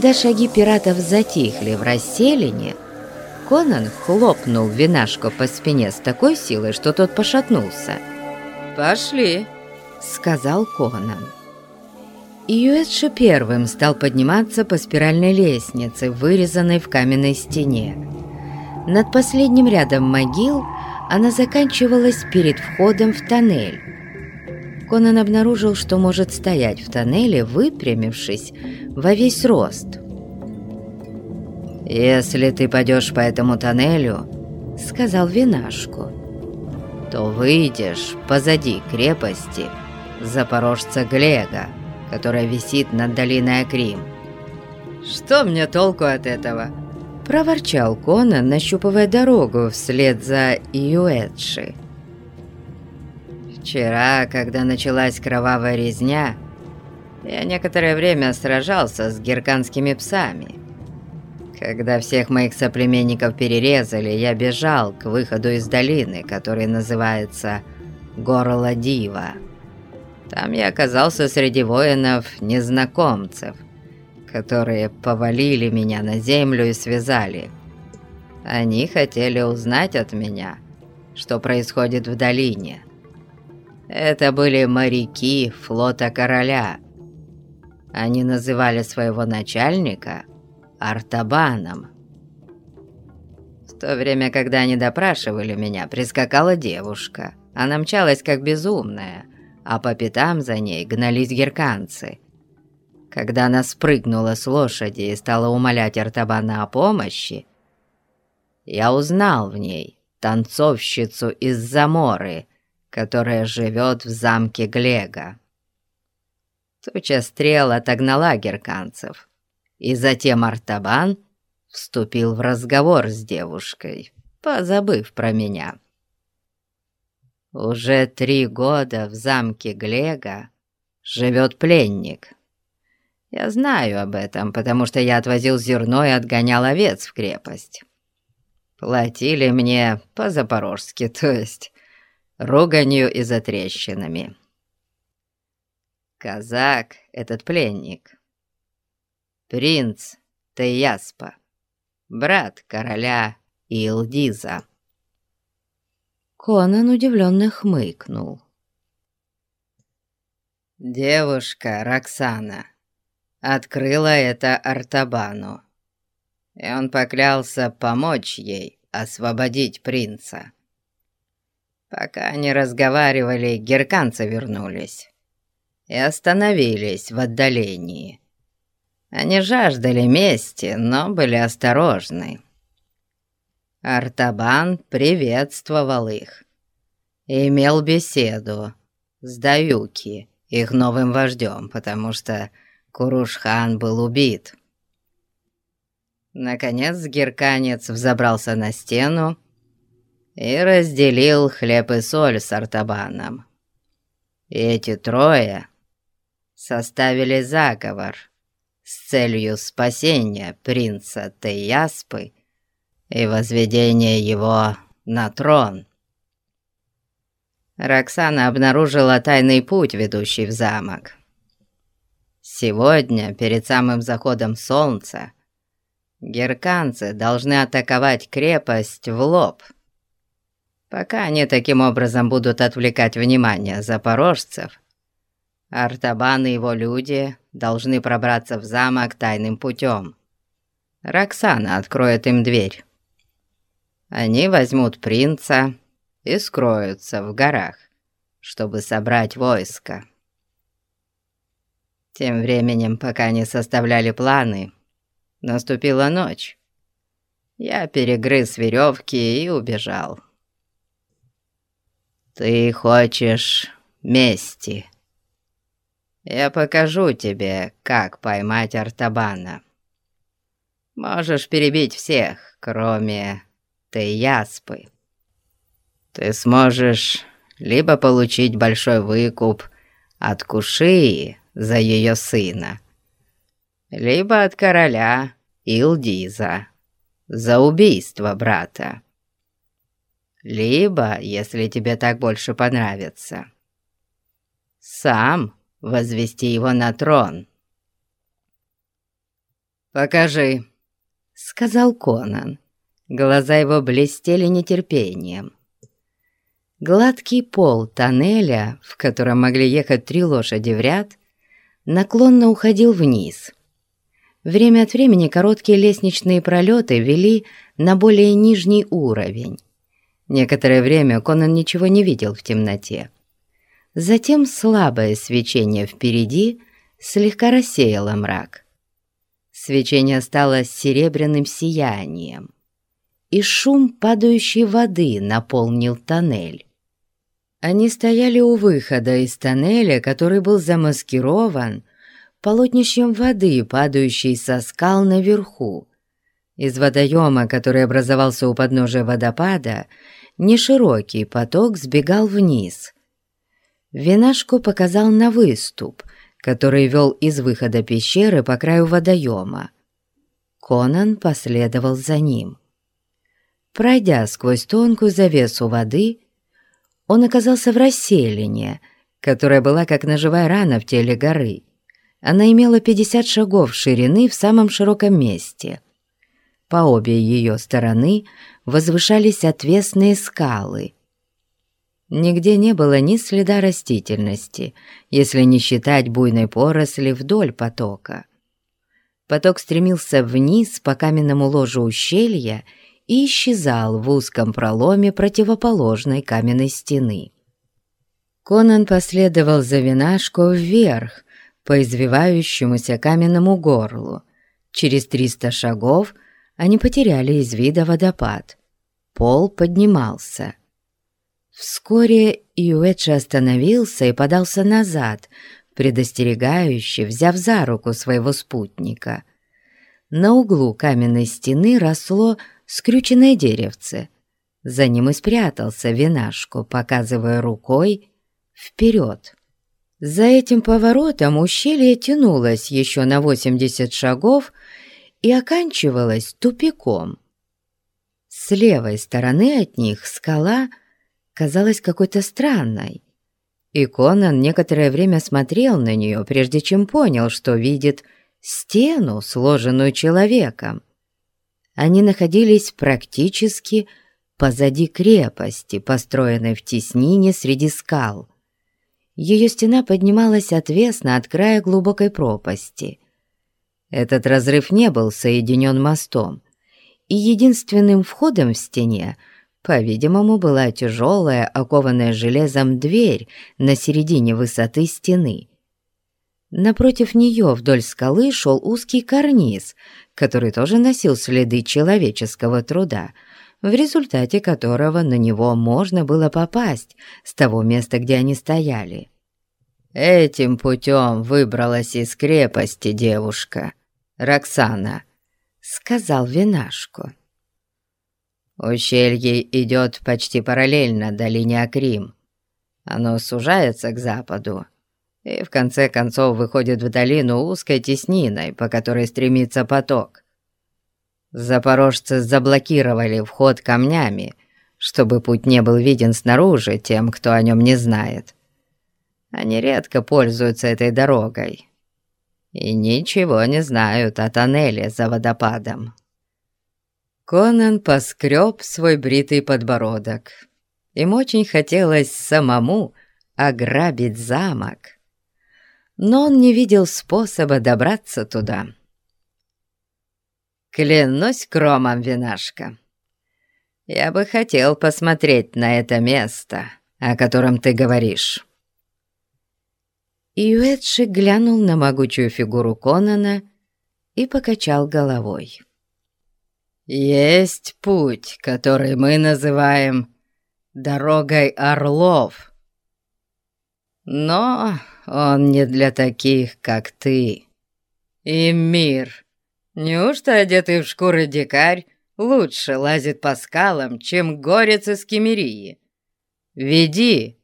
Когда шаги пиратов затихли в расселине, Конан хлопнул винашку по спине с такой силой, что тот пошатнулся. «Пошли», — сказал Конан. И Юэдши первым стал подниматься по спиральной лестнице, вырезанной в каменной стене. Над последним рядом могил она заканчивалась перед входом в тоннель. Конан обнаружил, что может стоять в тоннеле, выпрямившись во весь рост. «Если ты пойдешь по этому тоннелю, — сказал Винашку, — то выйдешь позади крепости запорожца Глега, которая висит над долиной Акрим. Что мне толку от этого?» Проворчал Конан, нащупывая дорогу вслед за Юэдши. Вчера, когда началась кровавая резня, я некоторое время сражался с герканскими псами. Когда всех моих соплеменников перерезали, я бежал к выходу из долины, который называется Горло Дива. Там я оказался среди воинов-незнакомцев, которые повалили меня на землю и связали. Они хотели узнать от меня, что происходит в долине. Это были моряки флота короля. Они называли своего начальника Артабаном. В то время, когда они допрашивали меня, прискакала девушка. Она мчалась как безумная, а по пятам за ней гнались герканцы. Когда она спрыгнула с лошади и стала умолять Артабана о помощи, я узнал в ней танцовщицу из Заморы, которая живет в замке Глега. Туча стрел отогнала герканцев, и затем Артабан вступил в разговор с девушкой, позабыв про меня. Уже три года в замке Глега живет пленник. Я знаю об этом, потому что я отвозил зерно и отгонял овец в крепость. Платили мне по-запорожски, то есть руганью и затрещинами. Казак этот пленник. Принц Таяспа, брат короля Илдиза. Конан удивленно хмыкнул. Девушка Роксана открыла это Артабану, и он поклялся помочь ей освободить принца. Пока они разговаривали, герканцы вернулись и остановились в отдалении. Они жаждали мести, но были осторожны. Артабан приветствовал их и имел беседу с Даюки, их новым вождем, потому что Курушхан был убит. Наконец герканец взобрался на стену и разделил хлеб и соль с Артабаном. И эти трое составили заговор с целью спасения принца Теяспы и возведения его на трон. Роксана обнаружила тайный путь, ведущий в замок. Сегодня, перед самым заходом солнца, герканцы должны атаковать крепость в лоб — Пока они таким образом будут отвлекать внимание запорожцев, Артабан и его люди должны пробраться в замок тайным путем. Роксана откроет им дверь. Они возьмут принца и скроются в горах, чтобы собрать войско. Тем временем, пока они составляли планы, наступила ночь. Я перегрыз веревки и убежал. «Ты хочешь мести. Я покажу тебе, как поймать Артабана. Можешь перебить всех, кроме ты Яспы. Ты сможешь либо получить большой выкуп от Кушии за ее сына, либо от короля Илдиза за убийство брата. Либо, если тебе так больше понравится, сам возвести его на трон. покажи», — сказал Конан. Глаза его блестели нетерпением. Гладкий пол тоннеля, в котором могли ехать три лошади в ряд, наклонно уходил вниз. Время от времени короткие лестничные пролеты вели на более нижний уровень. Некоторое время Конан ничего не видел в темноте. Затем слабое свечение впереди слегка рассеяло мрак. Свечение стало серебряным сиянием, и шум падающей воды наполнил тоннель. Они стояли у выхода из тоннеля, который был замаскирован полотнищем воды, падающей со скал наверху. Из водоема, который образовался у подножия водопада, неширокий поток сбегал вниз. Винашку показал на выступ, который вел из выхода пещеры по краю водоема. Конан последовал за ним. Пройдя сквозь тонкую завесу воды, он оказался в расселине, которая была как ножевая рана в теле горы. Она имела 50 шагов ширины в самом широком месте. По обе ее стороны возвышались отвесные скалы. Нигде не было ни следа растительности, если не считать буйной поросли вдоль потока. Поток стремился вниз по каменному ложу ущелья и исчезал в узком проломе противоположной каменной стены. Конан последовал за винашко вверх, по извивающемуся каменному горлу. Через триста шагов они потеряли из вида водопад. Пол поднимался. Вскоре Юэчи остановился и подался назад, предостерегающе взяв за руку своего спутника. На углу каменной стены росло скрюченное деревце. За ним и спрятался винашку, показывая рукой вперед. За этим поворотом ущелье тянулось еще на 80 шагов и оканчивалось тупиком. С левой стороны от них скала казалась какой-то странной, и Конан некоторое время смотрел на нее, прежде чем понял, что видит стену, сложенную человеком они находились практически позади крепости, построенной в теснине среди скал. Ее стена поднималась отвесно от края глубокой пропасти. Этот разрыв не был соединен мостом, и единственным входом в стене, по-видимому, была тяжелая, окованная железом дверь на середине высоты стены. Напротив нее вдоль скалы шел узкий карниз, который тоже носил следы человеческого труда, в результате которого на него можно было попасть с того места, где они стояли. «Этим путем выбралась из крепости девушка, Роксана», — сказал Винашко. «Ущелье идет почти параллельно долине Акрим. Оно сужается к западу, и в конце концов выходит в долину узкой тесниной, по которой стремится поток. Запорожцы заблокировали вход камнями, чтобы путь не был виден снаружи тем, кто о нем не знает. Они редко пользуются этой дорогой и ничего не знают о тоннеле за водопадом. Конан поскреб свой бритый подбородок. Им очень хотелось самому ограбить замок но он не видел способа добраться туда. «Клянусь кромом, винашка, я бы хотел посмотреть на это место, о котором ты говоришь». Юэдши глянул на могучую фигуру Конана и покачал головой. «Есть путь, который мы называем «дорогой орлов». Но он не для таких, как ты. И мир, неужто одетый в шкуры дикарь лучше лазит по скалам, чем горец из Кемерии? Веди!»